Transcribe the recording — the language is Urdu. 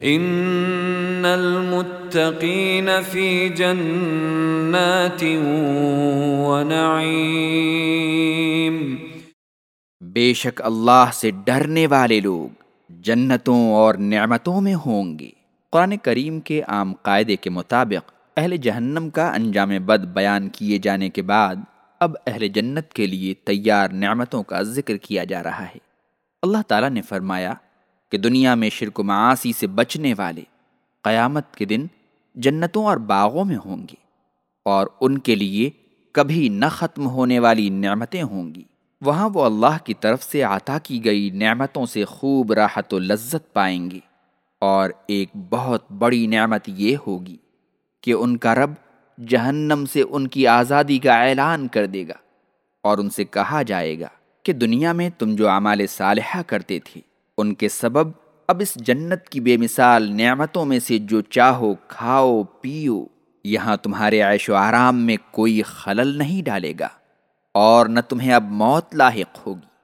ان المتقین فی جنات ونعیم بے شک اللہ سے ڈرنے والے لوگ جنتوں اور نعمتوں میں ہوں گے۔ قرآن کریم کے عام قاعدے کے مطابق اہل جہنم کا انجام بد بیان کیے جانے کے بعد اب اہل جنت کے لیے تیار نعمتوں کا ذکر کیا جا رہا ہے۔ اللہ تعالیٰ نے فرمایا کہ دنیا میں شرک و معاصی سے بچنے والے قیامت کے دن جنتوں اور باغوں میں ہوں گے اور ان کے لیے کبھی نہ ختم ہونے والی نعمتیں ہوں گی۔ وہاں وہ اللہ کی طرف سے عطا کی گئی نعمتوں سے خوب راحت و لذت پائیں گے اور ایک بہت بڑی نعمت یہ ہوگی کہ ان کا رب جہنم سے ان کی آزادی کا اعلان کر دے گا اور ان سے کہا جائے گا کہ دنیا میں تم جو اعمال صالحہ کرتے تھے ان کے سبب اب اس جنت کی بے مثال نعمتوں میں سے جو چاہو کھاؤ، پیو، یہاں تمہارے عیش و آرام میں کوئی خلل نہیں ڈالے گا اور نہ تمہیں اب موت لاحق ہوگی۔